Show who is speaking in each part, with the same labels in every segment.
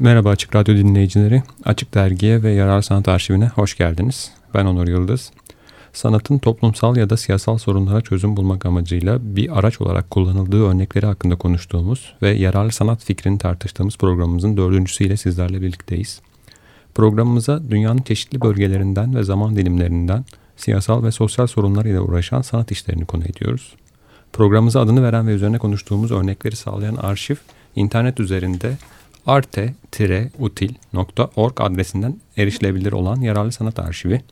Speaker 1: Merhaba Açık Radyo dinleyicileri. Açık Dergi'ye ve Yarar Sanat Arşivine hoş geldiniz. Ben Onur Yıldız. Sanatın toplumsal ya da siyasal sorunlara çözüm bulmak amacıyla bir araç olarak kullanıldığı örnekleri hakkında konuştuğumuz ve yararlı sanat fikrini tartıştığımız programımızın dördüncüsüyle sizlerle birlikteyiz. Programımıza dünyanın çeşitli bölgelerinden ve zaman dilimlerinden siyasal ve sosyal sorunlar ile uğraşan sanat işlerini konu ediyoruz. Programımıza adını veren ve üzerine konuştuğumuz örnekleri sağlayan arşiv, internet üzerinde arte-util.org adresinden erişilebilir olan yararlı sanat arşivi.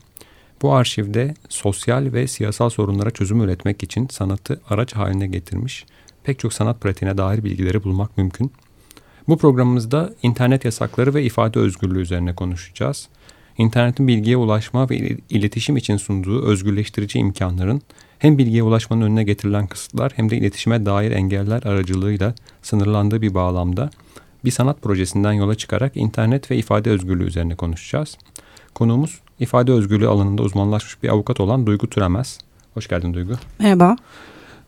Speaker 1: Bu arşivde sosyal ve siyasal sorunlara çözüm üretmek için sanatı araç haline getirmiş pek çok sanat pratiğine dair bilgileri bulmak mümkün. Bu programımızda internet yasakları ve ifade özgürlüğü üzerine konuşacağız. İnternetin bilgiye ulaşma ve iletişim için sunduğu özgürleştirici imkanların hem bilgiye ulaşmanın önüne getirilen kısıtlar hem de iletişime dair engeller aracılığıyla sınırlandığı bir bağlamda bir sanat projesinden yola çıkarak internet ve ifade özgürlüğü üzerine konuşacağız. Konuğumuz ifade özgürlüğü alanında uzmanlaşmış bir avukat olan Duygu Türemez. Hoş geldin Duygu.
Speaker 2: Merhaba.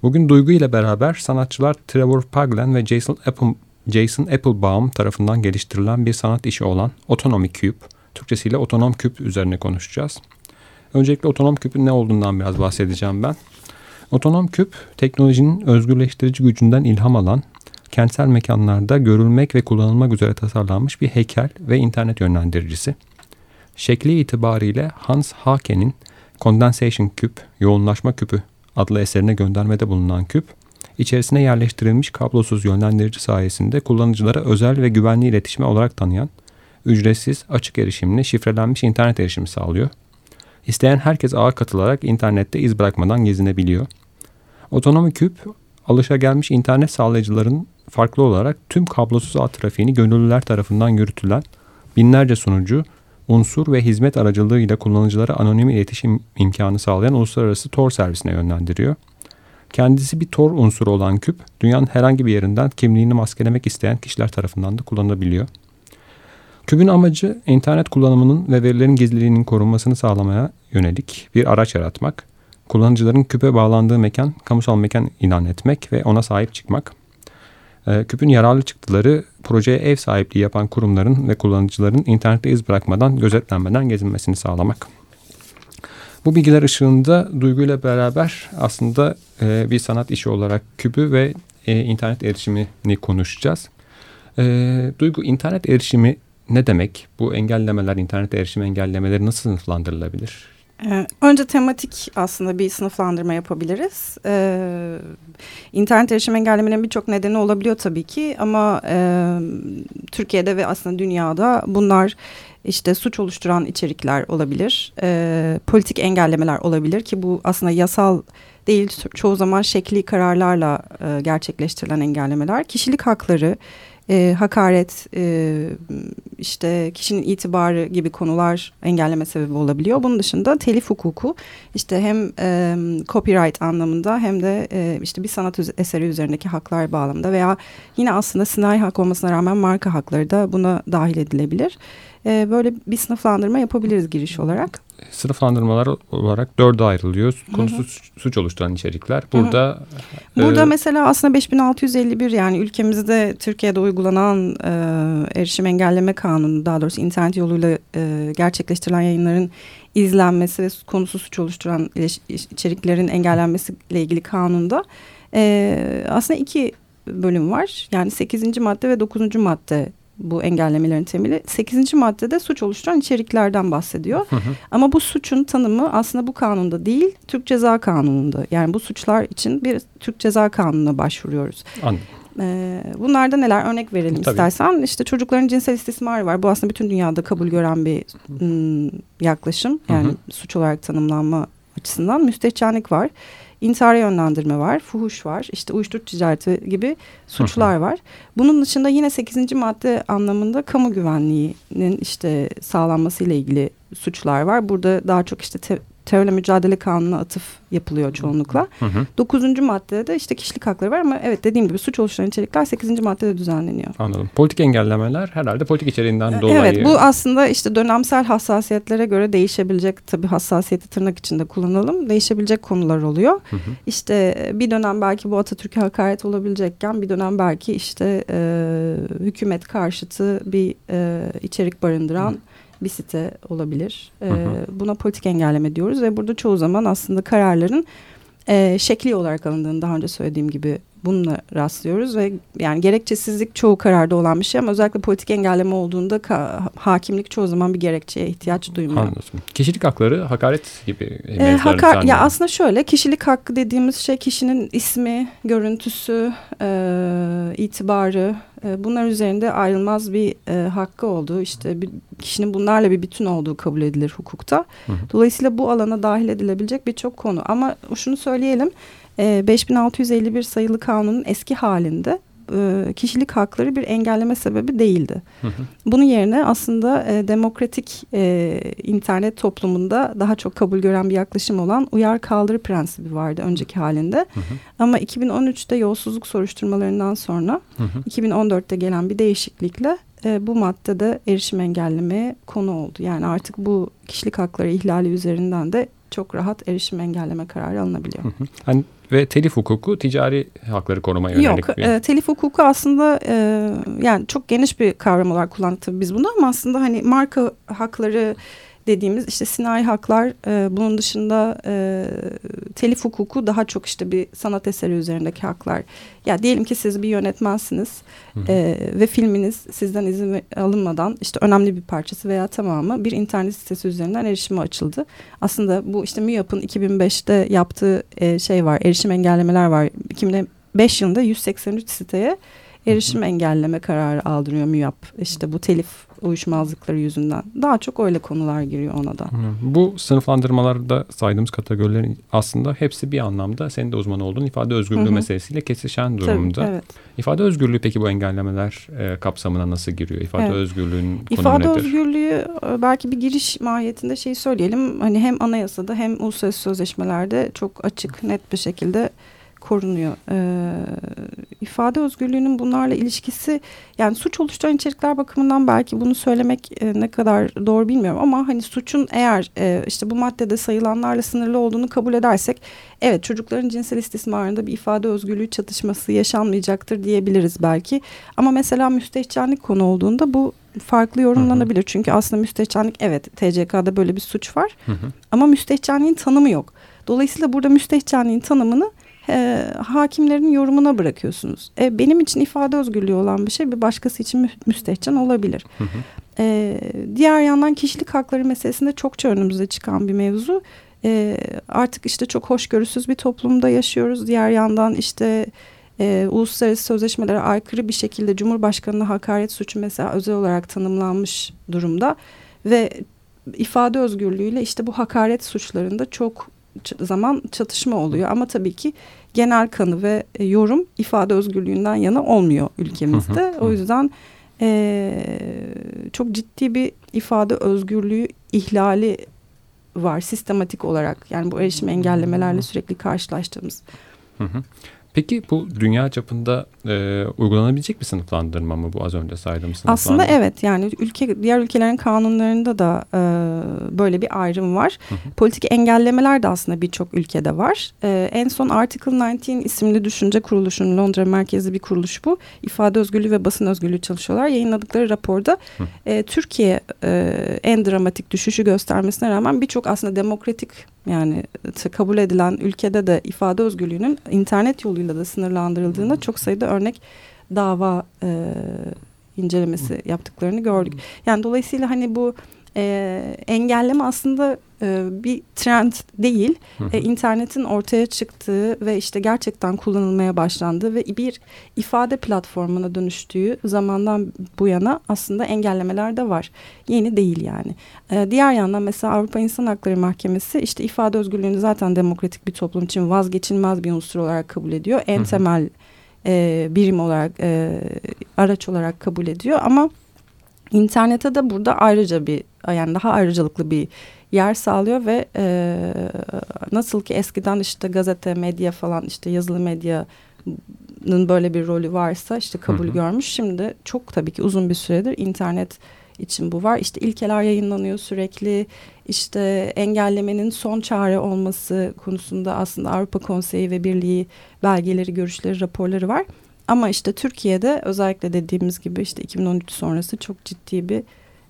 Speaker 1: Bugün Duygu ile beraber sanatçılar Trevor Paglen ve Jason, Apple, Jason Applebaum tarafından geliştirilen bir sanat işi olan Autonomy Cube, Türkçesiyle otonom küp üzerine konuşacağız. Öncelikle otonom küpün ne olduğundan biraz bahsedeceğim ben. Otonom küp, teknolojinin özgürleştirici gücünden ilham alan kentsel mekanlarda görülmek ve kullanılmak üzere tasarlanmış bir heykel ve internet yönlendiricisi. Şekli itibariyle Hans Haken'in Condensation Küp, Yoğunlaşma Küpü adlı eserine göndermede bulunan küp, içerisine yerleştirilmiş kablosuz yönlendirici sayesinde kullanıcılara özel ve güvenli iletişime olarak tanıyan, ücretsiz, açık erişimli, şifrelenmiş internet erişimi sağlıyor. İsteyen herkes ağa katılarak internette iz bırakmadan gezinebiliyor. Otonomi küp, alışagelmiş internet sağlayıcıların farklı olarak tüm kablosuz ağ trafiğini gönüllüler tarafından yürütülen binlerce sunucu, unsur ve hizmet aracılığıyla kullanıcılara anonim iletişim imkanı sağlayan uluslararası Tor servisine yönlendiriyor. Kendisi bir Tor unsuru olan küp, dünyanın herhangi bir yerinden kimliğini maskelemek isteyen kişiler tarafından da kullanılabiliyor. Kübün amacı internet kullanımının ve verilerin gizliliğinin korunmasını sağlamaya yönelik bir araç yaratmak, kullanıcıların küpe bağlandığı mekan, kamusal mekan ilan etmek ve ona sahip çıkmak. Ee, küpün yararlı çıktıları projeye ev sahipliği yapan kurumların ve kullanıcıların internette iz bırakmadan, gözetlenmeden gezinmesini sağlamak. Bu bilgiler ışığında Duygu ile beraber aslında e, bir sanat işi olarak küpü ve e, internet erişimini konuşacağız. E, Duygu, internet erişimi ne demek? Bu engellemeler, internet erişim engellemeleri nasıl sınıflandırılabilir?
Speaker 2: Ee, önce tematik aslında bir sınıflandırma yapabiliriz. Ee, internet erişim engellemelerinin birçok nedeni olabiliyor tabii ki ama e, Türkiye'de ve aslında dünyada bunlar işte suç oluşturan içerikler olabilir, e, politik engellemeler olabilir ki bu aslında yasal değil çoğu zaman şekli kararlarla e, gerçekleştirilen engellemeler, kişilik hakları, e, hakaret, e, işte kişinin itibarı gibi konular engelleme sebebi olabiliyor. Bunun dışında telif hukuku işte hem e, copyright anlamında hem de e, işte bir sanat eseri üzerindeki haklar bağlamında veya yine aslında sınai hak olmasına rağmen marka hakları da buna dahil edilebilir. E, böyle bir sınıflandırma yapabiliriz giriş olarak
Speaker 1: sınıflandırmalar olarak dörde ayrılıyor. Konusu hı hı. Suç, oluşturan içerikler. Burada
Speaker 2: hı hı. Burada e, mesela aslında 5651 yani ülkemizde Türkiye'de uygulanan e, erişim engelleme kanunu daha doğrusu internet yoluyla e, gerçekleştirilen yayınların izlenmesi ve konusu suç oluşturan içeriklerin engellenmesiyle ilgili kanunda e, aslında iki bölüm var. Yani 8. madde ve 9. madde bu engellemelerin temeli. Sekizinci maddede suç oluşturan içeriklerden bahsediyor. Hı hı. Ama bu suçun tanımı aslında bu kanunda değil, Türk Ceza Kanunu'nda. Yani bu suçlar için bir Türk Ceza Kanunu'na başvuruyoruz.
Speaker 1: Anladım.
Speaker 2: Ee, bunlarda neler örnek verelim Tabii. istersen. İşte çocukların cinsel istismarı var. Bu aslında bütün dünyada kabul gören bir ım, yaklaşım. Yani hı hı. suç olarak tanımlanma açısından müstehcenlik var intihara yönlendirme var, fuhuş var, işte uyuşturucu ticareti gibi suçlar var. Bunun dışında yine 8. madde anlamında kamu güvenliğinin işte sağlanması ile ilgili suçlar var. Burada daha çok işte te terörle mücadele kanununa atıf yapılıyor çoğunlukla. Hı hı. Dokuzuncu maddede de işte kişilik hakları var ama evet dediğim gibi suç oluşturan içerikler sekizinci maddede düzenleniyor.
Speaker 1: Anladım. Politik engellemeler herhalde politik içeriğinden ee, dolayı.
Speaker 2: Evet bu aslında işte dönemsel hassasiyetlere göre değişebilecek tabii hassasiyeti tırnak içinde kullanalım. Değişebilecek konular oluyor. Hı hı. İşte bir dönem belki bu Atatürk'e hakaret olabilecekken bir dönem belki işte e, hükümet karşıtı bir e, içerik barındıran... Hı bir site olabilir. E, hı hı. Buna politik engelleme diyoruz ve burada çoğu zaman aslında kararların e, şekli olarak alındığını daha önce söylediğim gibi bununla rastlıyoruz ve yani gerekçesizlik çoğu kararda olan bir şey ama özellikle politik engelleme olduğunda hakimlik çoğu zaman bir gerekçeye ihtiyaç duymuyor.
Speaker 1: Anladım. Kişilik hakları hakaret gibi
Speaker 2: e, hakar, ya aslında şöyle kişilik hakkı dediğimiz şey kişinin ismi, görüntüsü, e, itibarı e, bunlar üzerinde ayrılmaz bir e, hakkı olduğu işte bir kişinin bunlarla bir bütün olduğu kabul edilir hukukta. Hı hı. Dolayısıyla bu alana dahil edilebilecek birçok konu ama şunu söyleyelim 5651 ee, sayılı kanunun eski halinde e, kişilik hakları bir engelleme sebebi değildi. Hı hı. Bunun yerine aslında e, demokratik e, internet toplumunda daha çok kabul gören bir yaklaşım olan uyar kaldırı prensibi vardı önceki halinde. Hı hı. Ama 2013'te yolsuzluk soruşturmalarından sonra hı hı. 2014'te gelen bir değişiklikle e, bu maddede erişim engellemeye konu oldu. Yani artık bu kişilik hakları ihlali üzerinden de çok rahat erişim engelleme kararı alınabiliyor. Hı hı.
Speaker 1: Hani ve telif hukuku ticari hakları korumaya yönelik
Speaker 2: Yok, bir... e, telif hukuku aslında e, yani çok geniş bir kavram olarak kullandık biz bunu ama aslında hani marka hakları dediğimiz işte sinayi haklar e, bunun dışında e, telif hukuku daha çok işte bir sanat eseri üzerindeki haklar. Ya diyelim ki siz bir yönetmensiniz E, ve filminiz sizden izin alınmadan işte önemli bir parçası veya tamamı bir internet sitesi üzerinden erişime açıldı. Aslında bu işte MÜYAP'ın 2005'te yaptığı e, şey var erişim engellemeler var. 2005 yılında 183 siteye erişim engelleme kararı aldırıyor MÜYAP. İşte bu telif uyuşmazlıkları yüzünden. Daha çok öyle konular giriyor ona da.
Speaker 1: Bu sınıflandırmalarda saydığımız kategorilerin aslında hepsi bir anlamda senin de uzman olduğun ifade özgürlüğü Hı-hı. meselesiyle kesişen durumda. Tabii, evet. İfade özgürlüğü peki bu engellemeler e, kapsamına nasıl giriyor? İfade evet. özgürlüğünün konumu
Speaker 2: İfade
Speaker 1: nedir?
Speaker 2: özgürlüğü e, belki bir giriş mahiyetinde şey söyleyelim. Hani hem anayasada hem uluslararası sözleşmelerde çok açık net bir şekilde korunuyor. Ee, ifade özgürlüğünün bunlarla ilişkisi yani suç oluşturan içerikler bakımından belki bunu söylemek e, ne kadar doğru bilmiyorum ama hani suçun eğer e, işte bu maddede sayılanlarla sınırlı olduğunu kabul edersek evet çocukların cinsel istismarında bir ifade özgürlüğü çatışması yaşanmayacaktır diyebiliriz belki. Ama mesela müstehcenlik konu olduğunda bu farklı yorumlanabilir. Hı hı. Çünkü aslında müstehcenlik evet TCK'da böyle bir suç var hı hı. ama müstehcenliğin tanımı yok. Dolayısıyla burada müstehcenliğin tanımını e, hakimlerin yorumuna bırakıyorsunuz. E, benim için ifade özgürlüğü olan bir şey bir başkası için mü müstehcen olabilir. Hı hı. E, diğer yandan kişilik hakları meselesinde çokça önümüze çıkan bir mevzu. E, artık işte çok hoşgörüsüz bir toplumda yaşıyoruz. Diğer yandan işte e, uluslararası sözleşmelere aykırı bir şekilde Cumhurbaşkanı'na hakaret suçu mesela özel olarak tanımlanmış durumda. Ve ifade özgürlüğüyle işte bu hakaret suçlarında çok zaman çatışma oluyor. Ama tabii ki genel kanı ve e, yorum ifade özgürlüğünden yana olmuyor ülkemizde. o yüzden e, çok ciddi bir ifade özgürlüğü ihlali var sistematik olarak. Yani bu erişim engellemelerle sürekli karşılaştığımız.
Speaker 1: Hı hı. Peki bu dünya çapında e, uygulanabilecek bir sınıflandırma mı bu az önce saydığım sınıflandırma?
Speaker 2: Aslında evet yani ülke diğer ülkelerin kanunlarında da e, böyle bir ayrım var. Hı hı. Politik engellemeler de aslında birçok ülkede var. E, en son Article 19 isimli düşünce kuruluşunun Londra merkezli bir kuruluş bu. İfade özgürlüğü ve basın özgürlüğü çalışıyorlar. Yayınladıkları raporda e, Türkiye e, en dramatik düşüşü göstermesine rağmen birçok aslında demokratik yani kabul edilen ülkede de ifade özgürlüğünün internet yoluyla da sınırlandırıldığında çok sayıda örnek dava e, incelemesi yaptıklarını gördük. Yani dolayısıyla hani bu e, engelleme aslında e, bir trend değil. E, internetin ortaya çıktığı ve işte gerçekten kullanılmaya başlandığı ve bir ifade platformuna dönüştüğü zamandan bu yana aslında engellemeler de var. Yeni değil yani. E, diğer yandan mesela Avrupa İnsan Hakları Mahkemesi işte ifade özgürlüğünü zaten demokratik bir toplum için vazgeçilmez bir unsur olarak kabul ediyor. En temel e, birim olarak e, araç olarak kabul ediyor ama internete de burada ayrıca bir yani daha ayrıcalıklı bir yer sağlıyor ve e, nasıl ki eskiden işte gazete, medya falan işte yazılı medyanın böyle bir rolü varsa işte kabul hı hı. görmüş. Şimdi çok tabii ki uzun bir süredir internet için bu var. İşte ilkeler yayınlanıyor sürekli. İşte engellemenin son çare olması konusunda aslında Avrupa Konseyi ve Birliği belgeleri, görüşleri, raporları var. Ama işte Türkiye'de özellikle dediğimiz gibi işte 2013 sonrası çok ciddi bir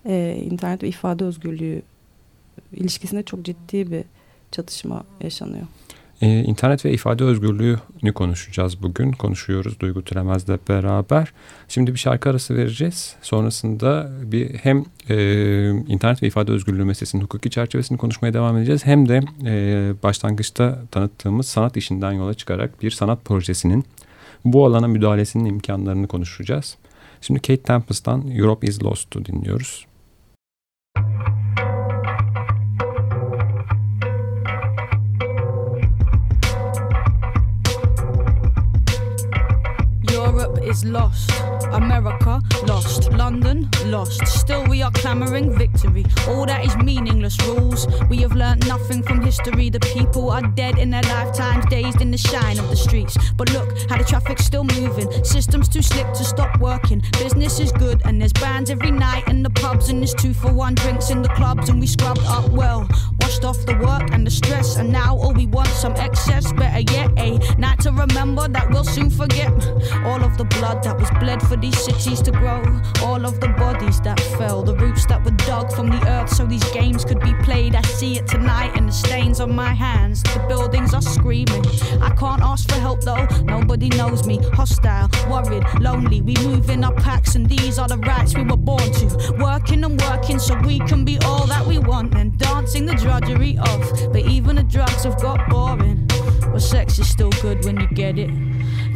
Speaker 2: e, internet ve ifade özgürlüğü ilişkisinde çok ciddi bir çatışma yaşanıyor.
Speaker 1: Ee, internet ve ifade özgürlüğünü konuşacağız bugün. Konuşuyoruz Duygu Türemez'le beraber. Şimdi bir şarkı arası vereceğiz. Sonrasında bir hem e, internet ve ifade özgürlüğü meselesinin hukuki çerçevesini konuşmaya devam edeceğiz. Hem de e, başlangıçta tanıttığımız sanat işinden yola çıkarak bir sanat projesinin bu alana müdahalesinin imkanlarını konuşacağız. Şimdi Kate Tempest'tan Europe is Lost'u dinliyoruz.
Speaker 3: Is lost. America lost. London lost. Still, we are clamoring victory. All that is meaningless rules. We have learnt nothing from history. The people are dead in their lifetimes, dazed in the shine of the streets. But look how the traffic's still moving. Systems too slick to stop working. Business is good, and there's bands every night in the pubs, and there's two for one drinks in the clubs, and we scrubbed up well. Washed off the work and the stress, and now all we want some excess. Better yet, a night to remember that we'll soon forget. All of the blood that was bled for these cities to grow. All of the bodies that fell, the roots that were dug from the earth so these games could be played. I see it tonight in the stains on my hands. The buildings are screaming. I can't ask for help though, nobody knows me. Hostile, worried, lonely. We move in our packs, and these are the rights we were born to. Working and working so we can be all that we want, and dancing the drudgery of. But even the drugs have got boring. But sex is still good when you get it.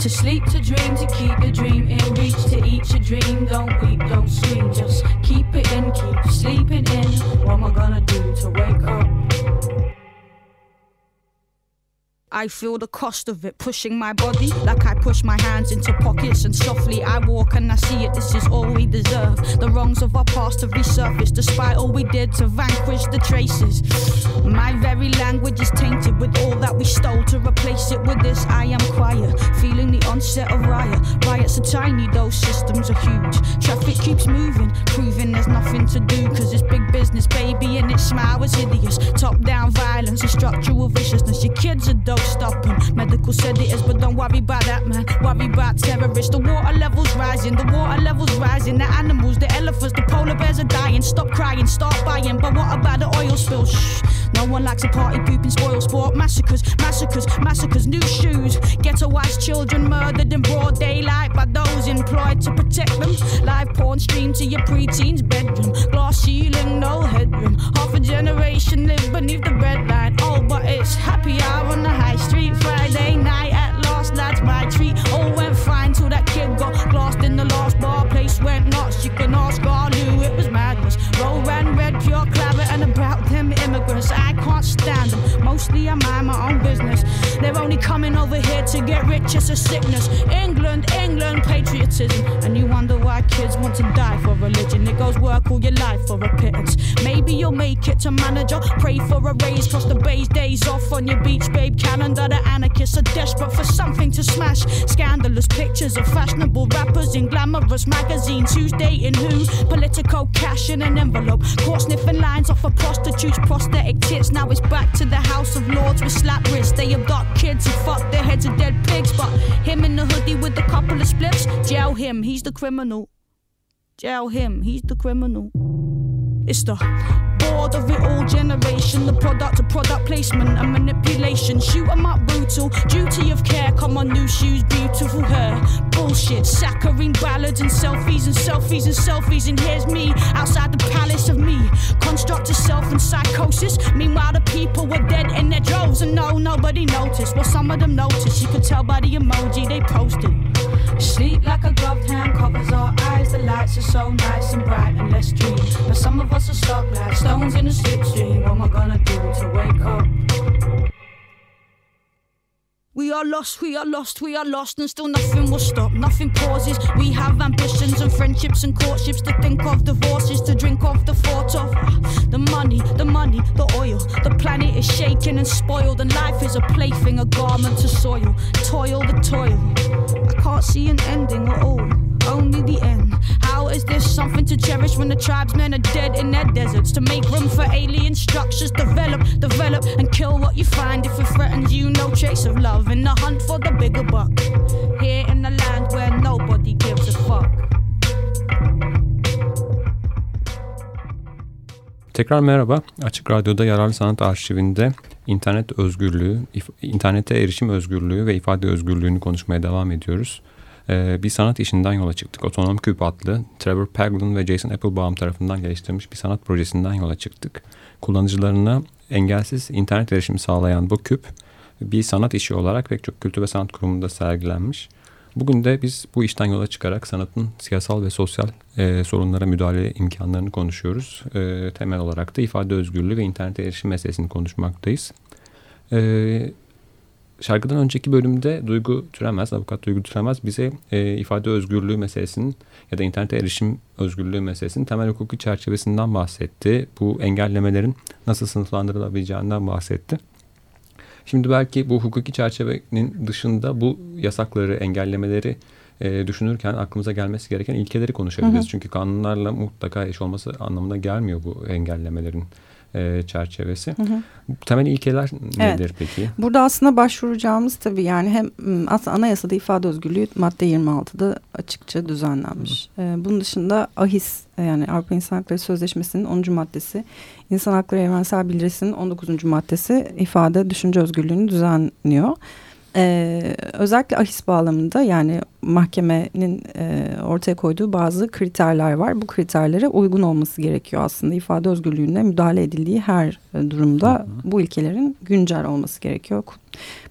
Speaker 3: To sleep, to dream, to keep the dream in reach, to eat your dream. Don't weep, don't scream, just keep it in, keep sleeping I feel the cost of it pushing my body like I push my hands into pockets and softly I walk and I see it. This is all we deserve. The wrongs of our past have resurfaced despite all we did to vanquish the traces. My very language is tainted with all that we stole to replace it with this. I am quiet, feeling the onset of riot. Riots are tiny, those systems are huge. Traffic keeps moving, proving there's nothing to do because it's big business, baby, and its smile is hideous. Top down violence and structural viciousness. Your kids are dope stop them. Medical said it is, but don't worry about that, man. Worry about terrorists. The water levels rising, the water levels rising. The animals, the elephants, the polar bears are dying. Stop crying, start buying. But what about the oil spill? Shh. No one likes a party pooping spoil sport. Massacres, massacres, massacres. New shoes. Ghettoized children murdered in broad daylight by those employed to protect them. Live porn streamed to your preteen's bedroom. Glass ceiling, no headroom. Half a generation live beneath the breadline. Oh, but it's happy hour on the high street. Friday night at last, that's my treat. All went fine till that kid got lost in the last bar. Place went nuts. You can ask Arlu, it understand them. Mostly I mind my own business. They're only coming over here to get rich, it's a sickness. England, England, patriotism. And you wonder why kids want to die for religion. It goes work all your life for a pittance. Maybe you'll make it to manager. Pray for a raise, cross the bay's days off on your beach, babe calendar. The anarchists are desperate for something to smash. Scandalous pictures of fashionable rappers in glamorous magazines. Who's dating who? Political cash in an envelope. Caught sniffing lines off of prostitutes, prosthetic tits. Now it's back to the House of Lords with slap wrists. They adopt kids who fuck their heads of dead pigs. But him in the hoodie with a couple of spliffs, jail him, he's the criminal. Jail him, he's the criminal. It's the of it all generation. The product of product placement and manipulation. Shoot 'em up brutal. Duty of care. Come on, new shoes, beautiful hair. Bullshit. Saccharine ballads and selfies and selfies and selfies. And here's me outside the palace of me. Construct self in psychosis. Meanwhile, the people were dead in their droves. And no, nobody noticed. Well, some of them noticed. You could tell by the emoji they posted. Sleep like a gloved hand covers our lights are so nice and bright and let's dream. But some of us are stuck like stones in a slipstream. What am I gonna do to wake up? We are lost, we are lost, we are lost, and still nothing will stop, nothing pauses. We have ambitions and friendships and courtships to think of, divorces to drink of, the thought of. Ah, the money, the money, the oil. The planet is shaken and spoiled, and life is a plaything, a garment to soil. Toil, the toil. I can't see an ending at all, only the end. How is this something to cherish when the tribesmen are dead in their deserts? To make room for alien structures, develop, develop, and kill what you find if it threatens you. No trace of love in the hunt for the bigger buck. Here in the land where nobody gives a fuck.
Speaker 1: Tekrar merhaba. Açık Radyo'da Yararlı Sanat Arşivinde internet özgürlüğü, internete erişim özgürlüğü ve ifade özgürlüğünü konuşmaya devam ediyoruz. Ee, bir sanat işinden yola çıktık. Otonom Küp adlı Trevor Paglen ve Jason Applebaum tarafından geliştirilmiş bir sanat projesinden yola çıktık. Kullanıcılarına engelsiz internet erişimi sağlayan bu küp bir sanat işi olarak pek çok kültür ve sanat kurumunda sergilenmiş. Bugün de biz bu işten yola çıkarak sanatın siyasal ve sosyal e, sorunlara müdahale imkanlarını konuşuyoruz. E, temel olarak da ifade özgürlüğü ve internet erişim meselesini konuşmaktayız. E, şarkıdan önceki bölümde Duygu Türemez, avukat Duygu Türemez bize e, ifade özgürlüğü meselesinin ya da internete erişim özgürlüğü meselesinin temel hukuki çerçevesinden bahsetti. Bu engellemelerin nasıl sınıflandırılabileceğinden bahsetti. Şimdi belki bu hukuki çerçevenin dışında bu yasakları, engellemeleri e, düşünürken aklımıza gelmesi gereken ilkeleri konuşabiliriz. Hı hı. Çünkü kanunlarla mutlaka eş olması anlamına gelmiyor bu engellemelerin e, çerçevesi. Hı hı. Temel ilkeler nedir evet. peki?
Speaker 2: Burada aslında başvuracağımız tabii yani hem aslında anayasada ifade özgürlüğü madde 26'da açıkça düzenlenmiş. Hı. E, bunun dışında AHİS yani Avrupa İnsan Hakları Sözleşmesi'nin 10. maddesi, İnsan Hakları Evrensel Bildirisi'nin 19. maddesi ifade düşünce özgürlüğünü düzenliyor. Ee, özellikle ahis bağlamında yani mahkemenin e, ortaya koyduğu bazı kriterler var. Bu kriterlere uygun olması gerekiyor aslında. ifade özgürlüğüne müdahale edildiği her e, durumda hı hı. bu ilkelerin güncel olması gerekiyor.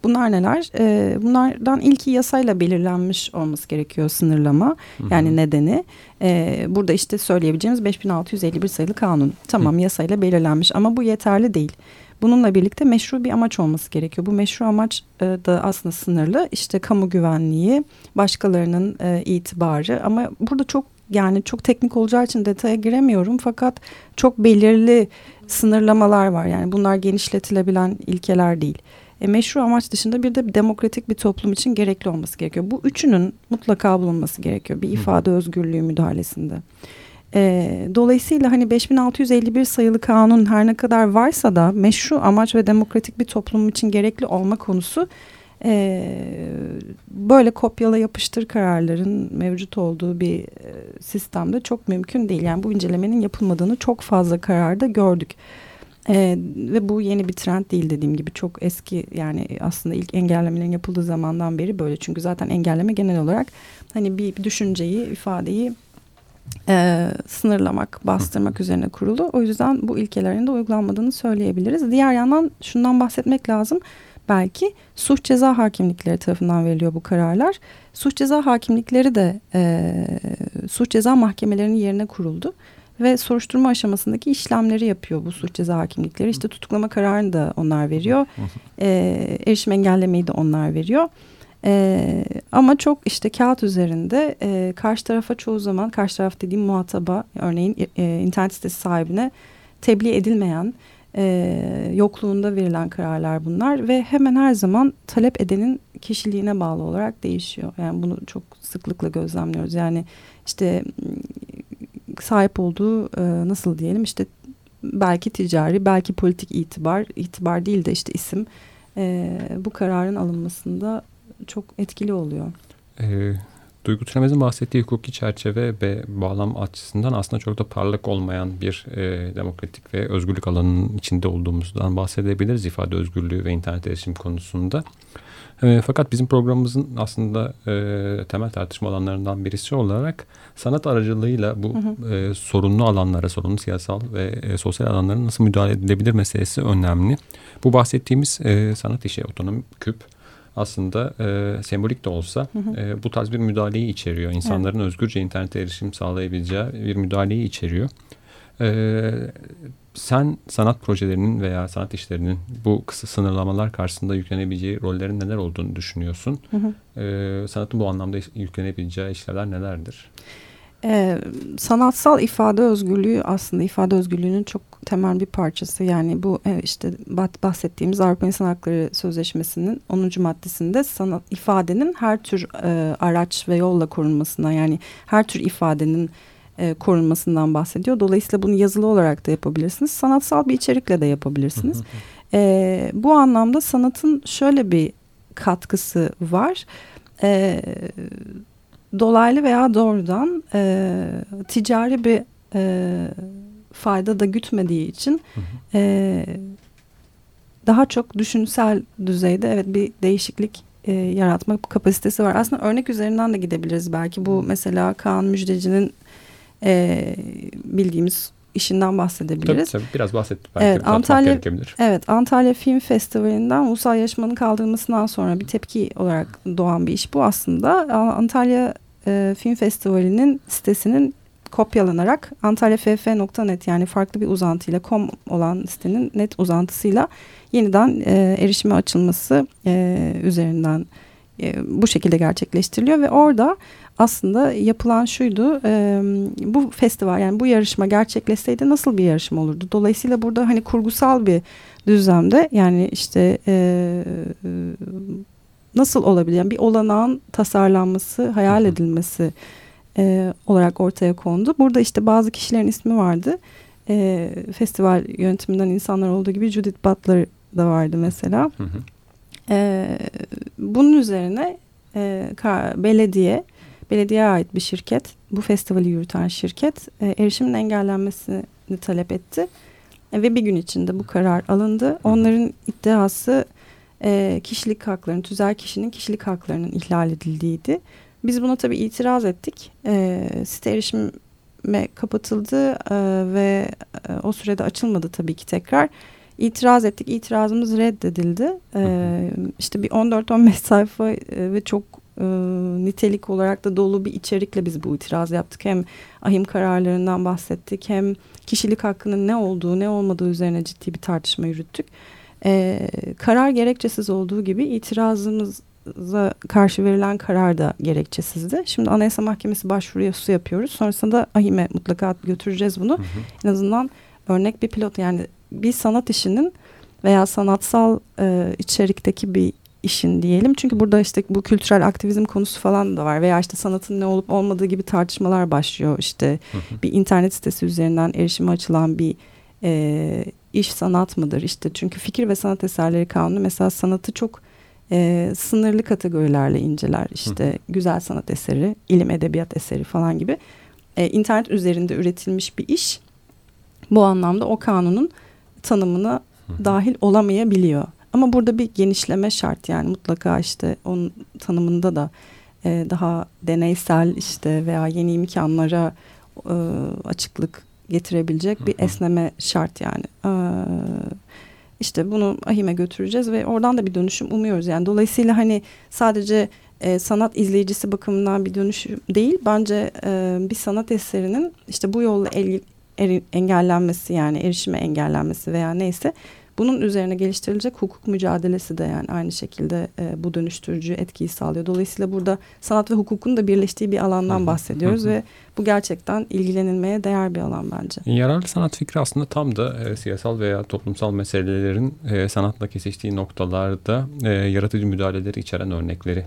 Speaker 2: Bunlar neler? Ee, bunlardan ilki yasayla belirlenmiş olması gerekiyor sınırlama. Hı hı. Yani nedeni. Ee, burada işte söyleyebileceğimiz 5651 sayılı kanun. Tamam hı. yasayla belirlenmiş ama bu yeterli değil. Bununla birlikte meşru bir amaç olması gerekiyor. Bu meşru amaç e, da aslında sınırlı. İşte kamu güvenliği, başkalarının e, itibarı ama burada çok yani çok teknik olacağı için detaya giremiyorum fakat çok belirli sınırlamalar var. Yani bunlar genişletilebilen ilkeler değil. E, meşru amaç dışında bir de demokratik bir toplum için gerekli olması gerekiyor. Bu üçünün mutlaka bulunması gerekiyor bir ifade özgürlüğü müdahalesinde. E, dolayısıyla hani 5651 sayılı kanun her ne kadar varsa da meşru amaç ve demokratik bir toplum için gerekli olma konusu e, böyle kopyala yapıştır kararların mevcut olduğu bir sistemde çok mümkün değil. Yani bu incelemenin yapılmadığını çok fazla kararda gördük. Ee, ve bu yeni bir trend değil dediğim gibi çok eski yani aslında ilk engellemelerin yapıldığı zamandan beri böyle çünkü zaten engelleme genel olarak hani bir düşünceyi ifadeyi e, sınırlamak, bastırmak Hı. üzerine kurulu. O yüzden bu ilkelerin de uygulanmadığını söyleyebiliriz. Diğer yandan şundan bahsetmek lazım. Belki suç ceza hakimlikleri tarafından veriliyor bu kararlar. Suç ceza hakimlikleri de e, suç ceza mahkemelerinin yerine kuruldu ve soruşturma aşamasındaki işlemleri yapıyor bu suç ceza hakimlikleri. İşte tutuklama kararını da onlar veriyor. E, erişim engellemeyi de onlar veriyor. E, ama çok işte kağıt üzerinde e, karşı tarafa çoğu zaman karşı taraf dediğim muhataba örneğin e, internet sitesi sahibine tebliğ edilmeyen e, yokluğunda verilen kararlar bunlar ve hemen her zaman talep edenin kişiliğine bağlı olarak değişiyor. Yani bunu çok sıklıkla gözlemliyoruz. Yani işte sahip olduğu e, nasıl diyelim işte belki ticari belki politik itibar itibar değil de işte isim e, bu kararın alınmasında çok etkili oluyor.
Speaker 1: E, Duygu Türemez'in bahsettiği hukuki çerçeve ve bağlam açısından aslında çok da parlak olmayan bir e, demokratik ve özgürlük alanının içinde olduğumuzdan bahsedebiliriz ifade özgürlüğü ve internet erişim konusunda. E, fakat bizim programımızın aslında e, temel tartışma alanlarından birisi olarak sanat aracılığıyla bu hı hı. E, sorunlu alanlara, sorunlu siyasal ve e, sosyal alanlara nasıl müdahale edilebilir meselesi önemli. Bu bahsettiğimiz e, sanat işi, otonom küp aslında e, sembolik de olsa. E, bu tarz bir müdahaleyi içeriyor. İnsanların evet. özgürce internete erişim sağlayabileceği bir müdahaleyi içeriyor. E, sen sanat projelerinin veya sanat işlerinin bu kısa sınırlamalar karşısında yüklenebileceği rollerin neler olduğunu düşünüyorsun? Hı hı. E, sanatın bu anlamda yüklenebileceği işlevler nelerdir?
Speaker 2: Ee, sanatsal ifade özgürlüğü aslında ifade özgürlüğünün çok temel bir parçası. Yani bu e, işte bahsettiğimiz Avrupa İnsan Hakları Sözleşmesi'nin 10. maddesinde sanat ifadenin her tür e, araç ve yolla korunmasına yani her tür ifadenin e, korunmasından bahsediyor. Dolayısıyla bunu yazılı olarak da yapabilirsiniz. Sanatsal bir içerikle de yapabilirsiniz. e, bu anlamda sanatın şöyle bir katkısı var. E, dolaylı veya doğrudan e, ticari bir e, fayda da gütmediği için E, daha çok düşünsel düzeyde evet bir değişiklik e, yaratma kapasitesi var. Aslında örnek üzerinden de gidebiliriz belki. Bu mesela Kaan Müjdeci'nin e, bildiğimiz işinden bahsedebiliriz.
Speaker 1: Tabii tabii biraz bahsettik belki.
Speaker 2: Evet, Antalya, evet Antalya Film Festivali'nden ulusal yarışmanın kaldırılmasından sonra bir tepki olarak doğan bir iş bu aslında. Antalya e, Film Festivali'nin sitesinin kopyalanarak antalyafff.net yani farklı bir uzantıyla com olan sitenin net uzantısıyla yeniden e, erişime açılması e, üzerinden e, bu şekilde gerçekleştiriliyor ve orada aslında yapılan şuydu e, bu festival yani bu yarışma gerçekleşseydi nasıl bir yarışma olurdu? Dolayısıyla burada hani kurgusal bir düzlemde yani işte e, nasıl olabilir? Yani bir olanağın tasarlanması, hayal edilmesi e, olarak ortaya kondu. Burada işte bazı kişilerin ismi vardı. E, festival yönetiminden insanlar olduğu gibi Judith Butler da vardı mesela. Hı hı. E, bunun üzerine e, belediye, belediyeye ait bir şirket, bu festivali yürüten şirket e, erişimin engellenmesini talep etti. E, ve bir gün içinde bu karar alındı. Onların iddiası e, kişilik haklarının, tüzel kişinin kişilik haklarının ihlal edildiğiydi. Biz buna tabii itiraz ettik. E, site erişime kapatıldı e, ve e, o sürede açılmadı tabii ki tekrar. İtiraz ettik. İtirazımız reddedildi. E, işte bir 14-15 sayfa e, ve çok e, nitelik olarak da dolu bir içerikle biz bu itiraz yaptık. Hem ahim kararlarından bahsettik hem kişilik hakkının ne olduğu ne olmadığı üzerine ciddi bir tartışma yürüttük. E, karar gerekçesiz olduğu gibi itirazımız karşı verilen karar da gerekçesizdi. Şimdi Anayasa Mahkemesi başvurusu yapıyoruz. Sonrasında AHİM'e mutlaka götüreceğiz bunu. Hı hı. En azından örnek bir pilot yani bir sanat işinin veya sanatsal e, içerikteki bir işin diyelim. Çünkü burada işte bu kültürel aktivizm konusu falan da var veya işte sanatın ne olup olmadığı gibi tartışmalar başlıyor. İşte hı hı. bir internet sitesi üzerinden erişime açılan bir e, iş sanat mıdır? İşte çünkü fikir ve sanat eserleri kanunu mesela sanatı çok e, sınırlı kategorilerle inceler. İşte Hı. güzel sanat eseri, ilim edebiyat eseri falan gibi. E, internet üzerinde üretilmiş bir iş bu anlamda o kanunun tanımına Hı. dahil olamayabiliyor. Ama burada bir genişleme şart yani mutlaka işte onun tanımında da e, daha deneysel işte veya yeni imkanlara e, açıklık getirebilecek bir esneme şart yani. Evet işte bunu ahime götüreceğiz ve oradan da bir dönüşüm umuyoruz. Yani dolayısıyla hani sadece e, sanat izleyicisi bakımından bir dönüşüm değil. Bence e, bir sanat eserinin işte bu yolla el, er, engellenmesi yani erişime engellenmesi veya neyse bunun üzerine geliştirilecek hukuk mücadelesi de yani aynı şekilde e, bu dönüştürücü etkiyi sağlıyor. Dolayısıyla burada sanat ve hukukun da birleştiği bir alandan bahsediyoruz ve bu gerçekten ilgilenilmeye değer bir alan bence.
Speaker 1: Yararlı sanat fikri aslında tam da e, siyasal veya toplumsal meselelerin e, sanatla kesiştiği noktalarda e, yaratıcı müdahaleleri içeren örnekleri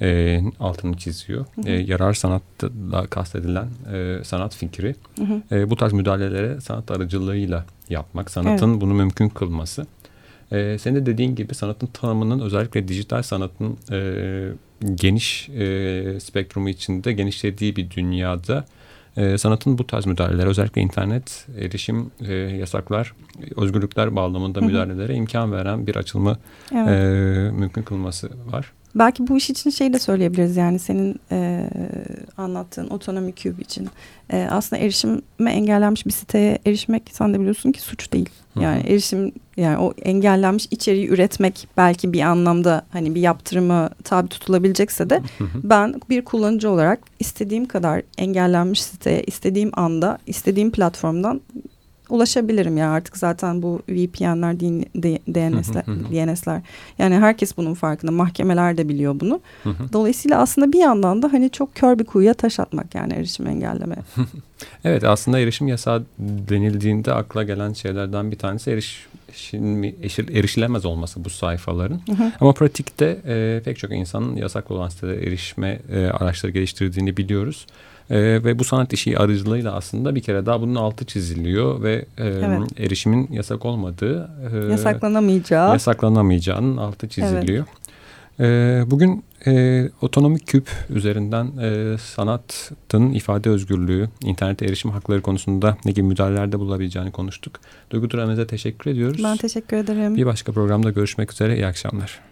Speaker 1: e, altını çiziyor. Hı hı. E, yarar sanatla kastedilen e, sanat fikri hı hı. E, bu tarz müdahalelere sanat aracılığıyla yapmak, sanatın evet. bunu mümkün kılması. E, senin de dediğin gibi sanatın tanımının özellikle dijital sanatın e, geniş e, spektrumu içinde genişlediği bir dünyada e, sanatın bu tarz müdahaleler özellikle internet erişim e, yasaklar özgürlükler bağlamında müdahalelere imkan veren bir açılımı evet. e, mümkün kılması var.
Speaker 2: Belki bu iş için şey de söyleyebiliriz yani senin e, anlattığın otonomi cube için. E, aslında erişime engellenmiş bir siteye erişmek sen de biliyorsun ki suç değil. Yani erişim yani o engellenmiş içeriği üretmek belki bir anlamda hani bir yaptırıma tabi tutulabilecekse de Hı. ben bir kullanıcı olarak istediğim kadar engellenmiş siteye istediğim anda istediğim platformdan ulaşabilirim ya artık zaten bu VPN'ler, DNS'ler, DNS'ler yani herkes bunun farkında. Mahkemeler de biliyor bunu. Dolayısıyla aslında bir yandan da hani çok kör bir kuyuya taş atmak yani erişim engelleme.
Speaker 1: evet aslında erişim yasağı denildiğinde akla gelen şeylerden bir tanesi erişim, erişilemez olması bu sayfaların. Ama pratikte e, pek çok insanın yasaklı olan sitelere erişme e, araçları geliştirdiğini biliyoruz. E, ve bu sanat işi aracılığıyla aslında bir kere daha bunun altı çiziliyor ve e, evet. erişimin yasak olmadığı,
Speaker 2: e, yasaklanamayacağı,
Speaker 1: yasaklanamayacağının altı çiziliyor. Evet. E, bugün e, otonomik küp üzerinden e, sanatın ifade özgürlüğü, internete erişim hakları konusunda ne gibi müdahalelerde bulabileceğini konuştuk. Duygu Duran'ıza teşekkür ediyoruz.
Speaker 2: Ben teşekkür ederim.
Speaker 1: Bir başka programda görüşmek üzere. İyi akşamlar.